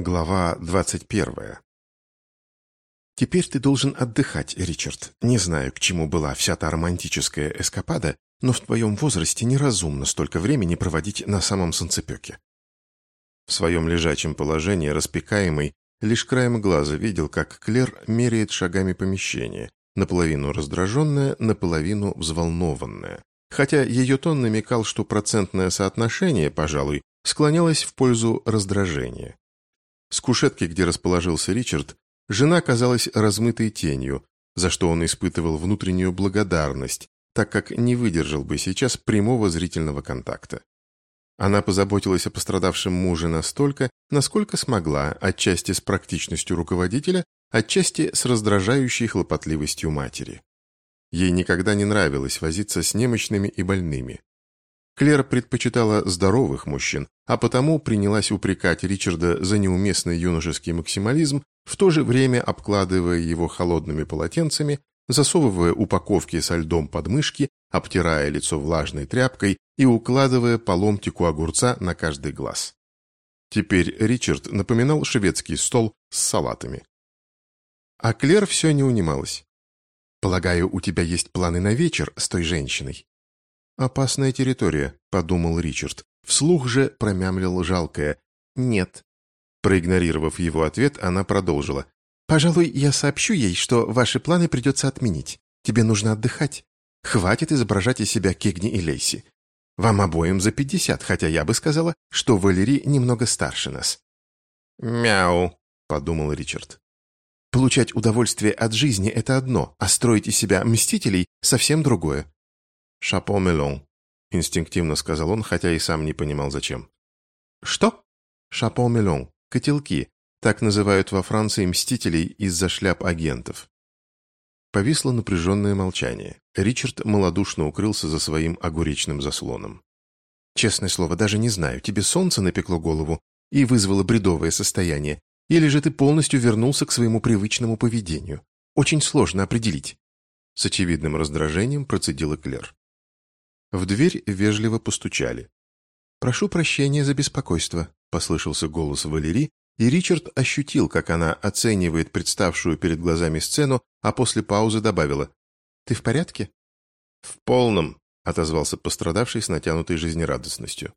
Глава 21. Теперь ты должен отдыхать, Ричард. Не знаю, к чему была вся та романтическая эскапада, но в твоем возрасте неразумно столько времени проводить на самом солнцепеке. В своем лежачем положении распекаемый лишь краем глаза видел, как Клер меряет шагами помещение, наполовину раздраженная, наполовину взволнованная. Хотя ее тон намекал, что процентное соотношение, пожалуй, склонялось в пользу раздражения. С кушетки, где расположился Ричард, жена казалась размытой тенью, за что он испытывал внутреннюю благодарность, так как не выдержал бы сейчас прямого зрительного контакта. Она позаботилась о пострадавшем муже настолько, насколько смогла, отчасти с практичностью руководителя, отчасти с раздражающей хлопотливостью матери. Ей никогда не нравилось возиться с немощными и больными. Клер предпочитала здоровых мужчин, а потому принялась упрекать Ричарда за неуместный юношеский максимализм, в то же время обкладывая его холодными полотенцами, засовывая упаковки со льдом под мышки, обтирая лицо влажной тряпкой и укладывая по ломтику огурца на каждый глаз. Теперь Ричард напоминал шведский стол с салатами. А Клер все не унималась. «Полагаю, у тебя есть планы на вечер с той женщиной?» «Опасная территория», — подумал Ричард. Вслух же промямлил жалкое «нет». Проигнорировав его ответ, она продолжила. «Пожалуй, я сообщу ей, что ваши планы придется отменить. Тебе нужно отдыхать. Хватит изображать из себя Кегни и Лейси. Вам обоим за пятьдесят, хотя я бы сказала, что Валерий немного старше нас». «Мяу», — подумал Ричард. «Получать удовольствие от жизни — это одно, а строить из себя мстителей — совсем другое. «Шапо мелон», — инстинктивно сказал он, хотя и сам не понимал, зачем. «Что?» «Шапо мелон. Котелки. Так называют во Франции мстителей из-за шляп агентов». Повисло напряженное молчание. Ричард малодушно укрылся за своим огуречным заслоном. «Честное слово, даже не знаю, тебе солнце напекло голову и вызвало бредовое состояние, или же ты полностью вернулся к своему привычному поведению. Очень сложно определить». С очевидным раздражением процедила Клер. В дверь вежливо постучали. «Прошу прощения за беспокойство», — послышался голос Валерии, и Ричард ощутил, как она оценивает представшую перед глазами сцену, а после паузы добавила «Ты в порядке?» «В полном», — отозвался пострадавший с натянутой жизнерадостностью.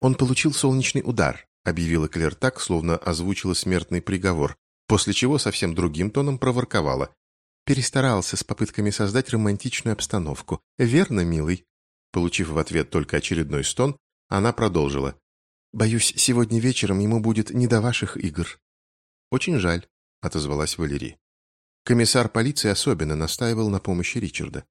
«Он получил солнечный удар», — объявила Клер так, словно озвучила смертный приговор, после чего совсем другим тоном проворковала. «Перестарался с попытками создать романтичную обстановку. Верно, милый?» Получив в ответ только очередной стон, она продолжила. «Боюсь, сегодня вечером ему будет не до ваших игр». «Очень жаль», — отозвалась Валерий. Комиссар полиции особенно настаивал на помощи Ричарда.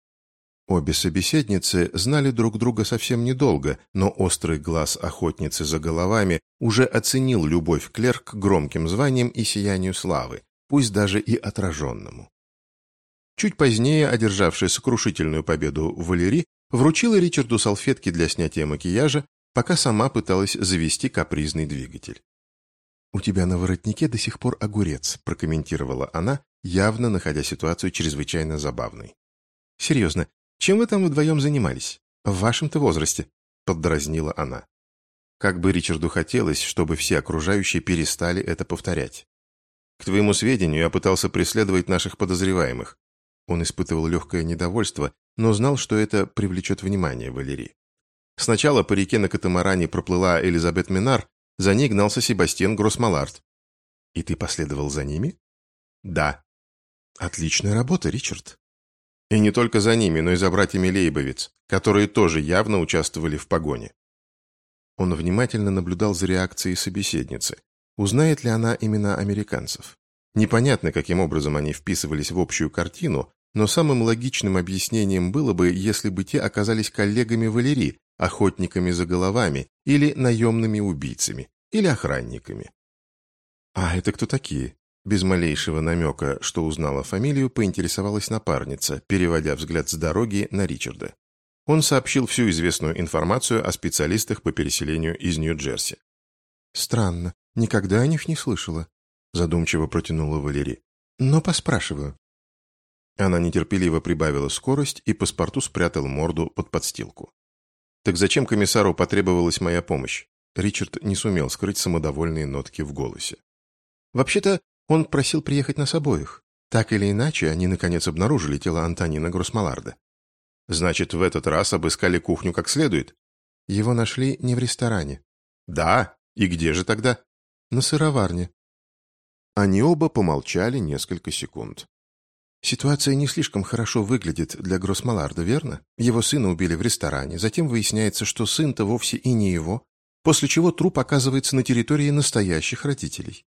Обе собеседницы знали друг друга совсем недолго, но острый глаз охотницы за головами уже оценил любовь Клер к громким званиям и сиянию славы, пусть даже и отраженному. Чуть позднее, одержавшая сокрушительную победу Валерий, вручила Ричарду салфетки для снятия макияжа, пока сама пыталась завести капризный двигатель. «У тебя на воротнике до сих пор огурец», – прокомментировала она, явно находя ситуацию чрезвычайно забавной. «Серьезно, чем вы там вдвоем занимались? В вашем-то возрасте?» – поддразнила она. Как бы Ричарду хотелось, чтобы все окружающие перестали это повторять. «К твоему сведению, я пытался преследовать наших подозреваемых». Он испытывал легкое недовольство, но знал, что это привлечет внимание Валерии. Сначала по реке на катамаране проплыла Элизабет Минар, за ней гнался Себастьян Гроссмалард. «И ты последовал за ними?» «Да». «Отличная работа, Ричард». И не только за ними, но и за братьями Лейбовиц, которые тоже явно участвовали в погоне. Он внимательно наблюдал за реакцией собеседницы. Узнает ли она имена американцев? Непонятно, каким образом они вписывались в общую картину, но самым логичным объяснением было бы, если бы те оказались коллегами Валерии, охотниками за головами, или наемными убийцами, или охранниками. «А это кто такие?» Без малейшего намека, что узнала фамилию, поинтересовалась напарница, переводя взгляд с дороги на Ричарда. Он сообщил всю известную информацию о специалистах по переселению из Нью-Джерси. «Странно, никогда о них не слышала», задумчиво протянула Валерий. «Но поспрашиваю». Она нетерпеливо прибавила скорость и паспорту спрятал морду под подстилку. «Так зачем комиссару потребовалась моя помощь?» Ричард не сумел скрыть самодовольные нотки в голосе. Вообще-то, он просил приехать нас обоих. Так или иначе, они наконец обнаружили тело Антонина Гроссмаларда. Значит, в этот раз обыскали кухню как следует? Его нашли не в ресторане. Да? И где же тогда? На сыроварне. Они оба помолчали несколько секунд. Ситуация не слишком хорошо выглядит для Гроссмаларда, верно? Его сына убили в ресторане, затем выясняется, что сын-то вовсе и не его, после чего труп оказывается на территории настоящих родителей.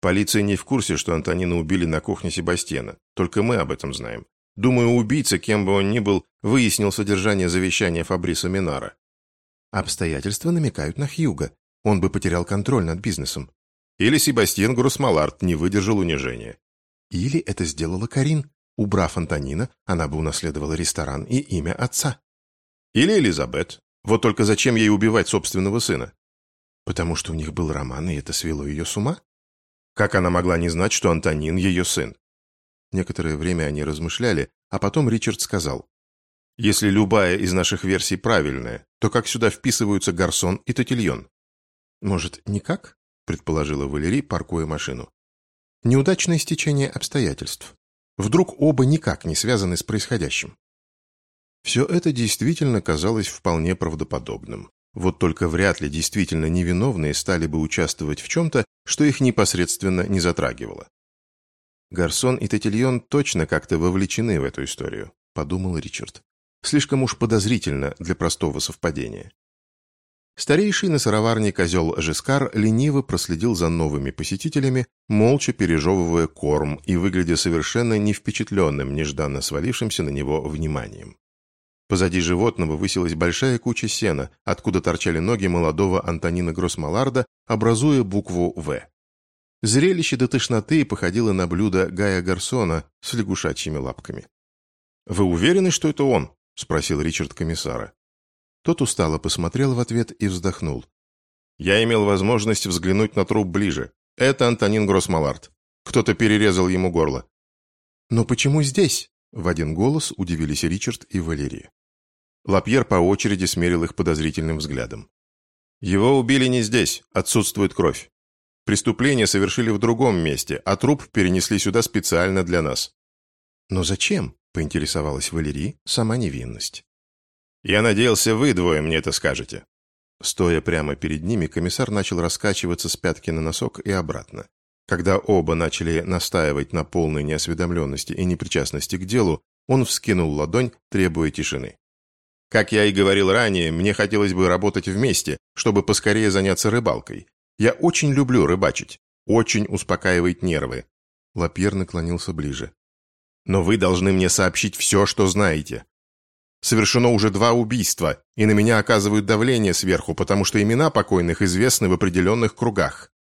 Полиция не в курсе, что Антонина убили на кухне Себастьяна. Только мы об этом знаем. Думаю, убийца, кем бы он ни был, выяснил содержание завещания Фабриса Минара. Обстоятельства намекают на Хьюга. Он бы потерял контроль над бизнесом. Или Себастьян Грусмаларт не выдержал унижения. Или это сделала Карин. Убрав Антонина, она бы унаследовала ресторан и имя отца. Или Элизабет. Вот только зачем ей убивать собственного сына? Потому что у них был роман, и это свело ее с ума? Как она могла не знать, что Антонин ее сын? Некоторое время они размышляли, а потом Ричард сказал. «Если любая из наших версий правильная, то как сюда вписываются Гарсон и Тотильон?» «Может, никак?» – предположила Валерий, паркуя машину. Неудачное стечение обстоятельств. Вдруг оба никак не связаны с происходящим. Все это действительно казалось вполне правдоподобным. Вот только вряд ли действительно невиновные стали бы участвовать в чем-то, что их непосредственно не затрагивало. Гарсон и Тетильон точно как-то вовлечены в эту историю, подумал Ричард. Слишком уж подозрительно для простого совпадения. Старейший на сыроварне козел Жескар лениво проследил за новыми посетителями, молча пережевывая корм и выглядя совершенно не впечатленным нежданно свалившимся на него вниманием. Позади животного высилась большая куча сена, откуда торчали ноги молодого Антонина Гроссмаларда, образуя букву «В». Зрелище до тошноты походило на блюдо Гая Гарсона с лягушачьими лапками. «Вы уверены, что это он?» – спросил Ричард комиссара. Тот устало посмотрел в ответ и вздохнул. «Я имел возможность взглянуть на труп ближе. Это Антонин Гроссмалард. Кто-то перерезал ему горло». «Но почему здесь?» – в один голос удивились Ричард и Валерия. Лапьер по очереди смерил их подозрительным взглядом. «Его убили не здесь, отсутствует кровь. Преступление совершили в другом месте, а труп перенесли сюда специально для нас». «Но зачем?» – поинтересовалась Валерий, сама невинность. Я надеялся, вы двое мне это скажете». Стоя прямо перед ними, комиссар начал раскачиваться с пятки на носок и обратно. Когда оба начали настаивать на полной неосведомленности и непричастности к делу, он вскинул ладонь, требуя тишины. «Как я и говорил ранее, мне хотелось бы работать вместе, чтобы поскорее заняться рыбалкой. Я очень люблю рыбачить. Очень успокаивает нервы». Лапьер наклонился ближе. «Но вы должны мне сообщить все, что знаете. Совершено уже два убийства, и на меня оказывают давление сверху, потому что имена покойных известны в определенных кругах».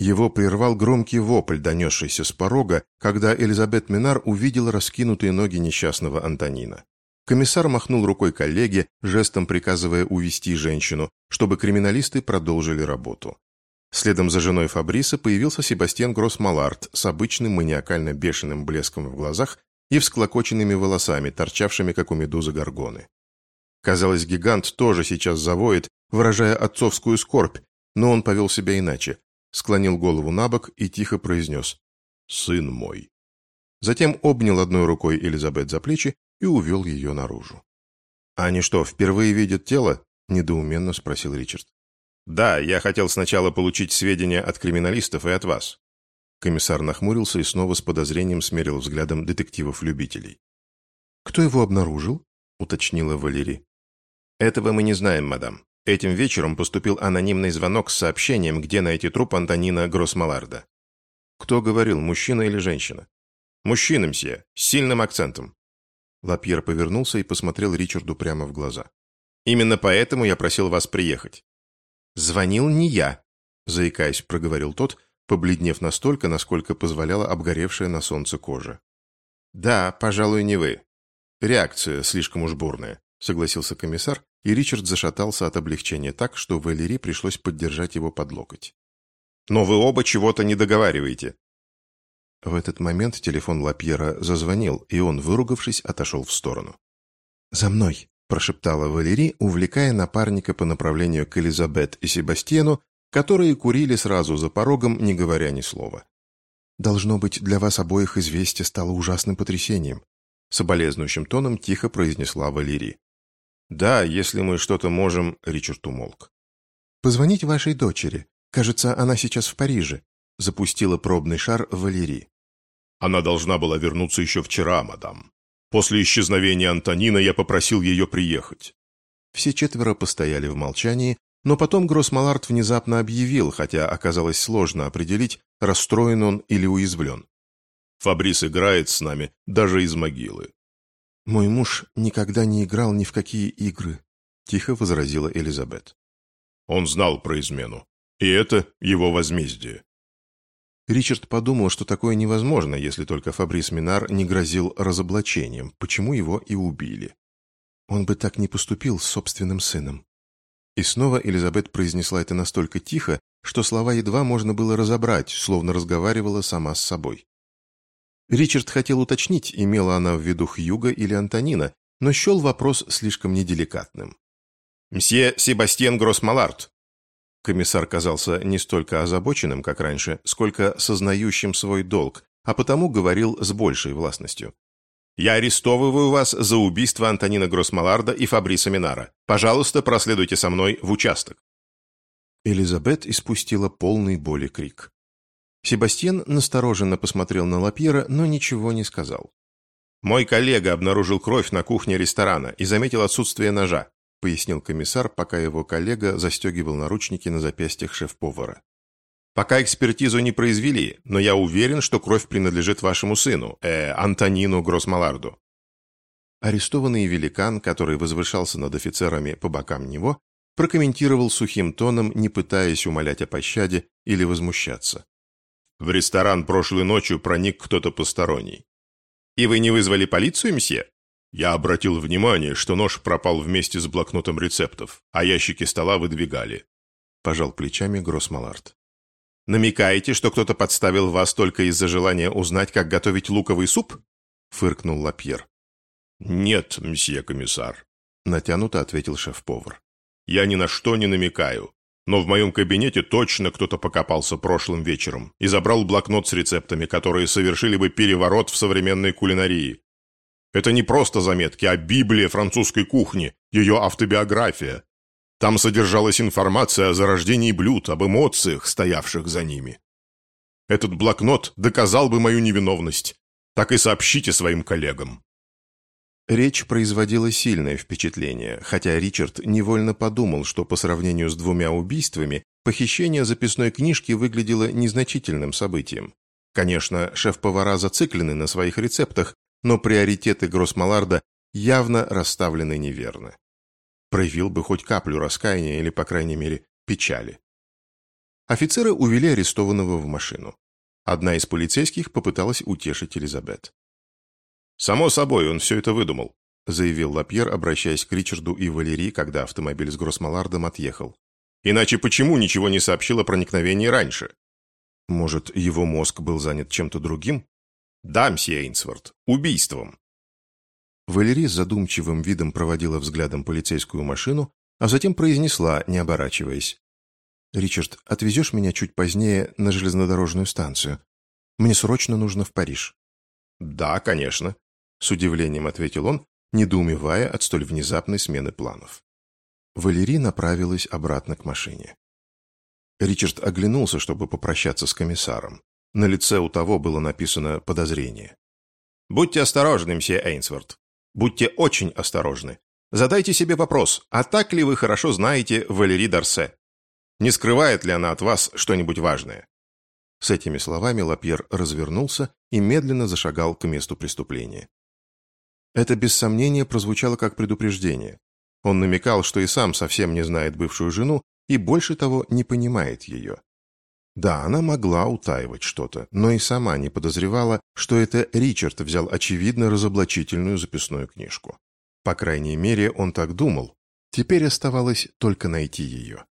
Его прервал громкий вопль, донесшийся с порога, когда Элизабет Минар увидела раскинутые ноги несчастного Антонина. Комиссар махнул рукой коллеге, жестом приказывая увести женщину, чтобы криминалисты продолжили работу. Следом за женой Фабриса появился Себастьян Гроссмаларт с обычным маниакально-бешеным блеском в глазах и всклокоченными волосами, торчавшими, как у медузы горгоны. Казалось, гигант тоже сейчас завоет, выражая отцовскую скорбь, но он повел себя иначе, склонил голову на бок и тихо произнес «Сын мой». Затем обнял одной рукой Элизабет за плечи и увел ее наружу. «Они что, впервые видят тело?» – недоуменно спросил Ричард. «Да, я хотел сначала получить сведения от криминалистов и от вас. Комиссар нахмурился и снова с подозрением смерил взглядом детективов-любителей. «Кто его обнаружил?» – уточнила Валерий. «Этого мы не знаем, мадам. Этим вечером поступил анонимный звонок с сообщением, где найти труп Антонина Гроссмаларда. Кто говорил, мужчина или женщина? Мужчина, мсье, с сильным акцентом. Лапьер повернулся и посмотрел Ричарду прямо в глаза. «Именно поэтому я просил вас приехать». «Звонил не я», – заикаясь, проговорил тот, побледнев настолько, насколько позволяла обгоревшая на солнце кожа. «Да, пожалуй, не вы. Реакция слишком уж бурная», — согласился комиссар, и Ричард зашатался от облегчения так, что Валерии пришлось поддержать его под локоть. «Но вы оба чего-то не договариваете». В этот момент телефон Лапьера зазвонил, и он, выругавшись, отошел в сторону. «За мной!» – прошептала Валерий, увлекая напарника по направлению к Элизабет и Себастьяну, которые курили сразу за порогом, не говоря ни слова. «Должно быть, для вас обоих известие стало ужасным потрясением», соболезнующим тоном тихо произнесла Валерий. «Да, если мы что-то можем...» — Ричард умолк. «Позвонить вашей дочери. Кажется, она сейчас в Париже», — запустила пробный шар Валерий. «Она должна была вернуться еще вчера, мадам. После исчезновения Антонина я попросил ее приехать». Все четверо постояли в молчании, но потом Гроссмаларт внезапно объявил, хотя оказалось сложно определить, расстроен он или уязвлен. «Фабрис играет с нами даже из могилы. «Мой муж никогда не играл ни в какие игры», — тихо возразила Элизабет. «Он знал про измену, и это его возмездие». Ричард подумал, что такое невозможно, если только Фабрис Минар не грозил разоблачением, почему его и убили. Он бы так не поступил с собственным сыном. И снова Элизабет произнесла это настолько тихо, что слова едва можно было разобрать, словно разговаривала сама с собой. Ричард хотел уточнить, имела она в виду Хьюга или Антонина, но счел вопрос слишком неделикатным. «Мсье Себастьен Гроссмаларт!» Комиссар казался не столько озабоченным, как раньше, сколько сознающим свой долг, а потому говорил с большей властностью. «Я арестовываю вас за убийство Антонина Гроссмаларда и Фабриса Минара. Пожалуйста, проследуйте со мной в участок». Элизабет испустила полный боли крик. Себастьян настороженно посмотрел на Лапьера, но ничего не сказал. «Мой коллега обнаружил кровь на кухне ресторана и заметил отсутствие ножа», пояснил комиссар, пока его коллега застегивал наручники на запястьях шеф-повара. «Пока экспертизу не произвели, но я уверен, что кровь принадлежит вашему сыну, э, Антонину Гроссмаларду». Арестованный великан, который возвышался над офицерами по бокам него, прокомментировал сухим тоном, не пытаясь умолять о пощаде или возмущаться. В ресторан прошлой ночью проник кто-то посторонний. И вы не вызвали полицию, мсье? Я обратил внимание, что нож пропал вместе с блокнотом рецептов, а ящики стола выдвигали. Пожал плечами Гроссмаларт. Намекаете, что кто-то подставил вас только из-за желания узнать, как готовить луковый суп? Фыркнул Лапьер. Нет, мсье комиссар. Натянуто ответил шеф-повар. Я ни на что не намекаю. Но в моем кабинете точно кто-то покопался прошлым вечером и забрал блокнот с рецептами, которые совершили бы переворот в современной кулинарии. Это не просто заметки, а Библия французской кухни, ее автобиография. Там содержалась информация о зарождении блюд, об эмоциях, стоявших за ними. Этот блокнот доказал бы мою невиновность. Так и сообщите своим коллегам. Речь производила сильное впечатление, хотя Ричард невольно подумал, что по сравнению с двумя убийствами похищение записной книжки выглядело незначительным событием. Конечно, шеф-повара зациклены на своих рецептах, но приоритеты Гроссмаларда явно расставлены неверно. Проявил бы хоть каплю раскаяния или, по крайней мере, печали. Офицеры увели арестованного в машину. Одна из полицейских попыталась утешить Элизабет. «Само собой, он все это выдумал», заявил Лапьер, обращаясь к Ричарду и Валерии, когда автомобиль с Гроссмалардом отъехал. «Иначе почему ничего не сообщил о проникновении раньше?» «Может, его мозг был занят чем-то другим?» «Да, мсье Эйнсворт, убийством». Валерий с задумчивым видом проводила взглядом полицейскую машину, а затем произнесла, не оборачиваясь. «Ричард, отвезешь меня чуть позднее на железнодорожную станцию? Мне срочно нужно в Париж». «Да, конечно», с удивлением ответил он, недоумевая от столь внезапной смены планов. Валерий направилась обратно к машине. Ричард оглянулся, чтобы попрощаться с комиссаром. На лице у того было написано подозрение. «Будьте осторожны, мсье Эйнсворт. Будьте очень осторожны. Задайте себе вопрос, а так ли вы хорошо знаете Валерий Дарсе? Не скрывает ли она от вас что-нибудь важное?» С этими словами Лапьер развернулся и медленно зашагал к месту преступления. Это без сомнения прозвучало как предупреждение. Он намекал, что и сам совсем не знает бывшую жену и больше того не понимает ее. Да, она могла утаивать что-то, но и сама не подозревала, что это Ричард взял очевидно разоблачительную записную книжку. По крайней мере, он так думал. Теперь оставалось только найти ее.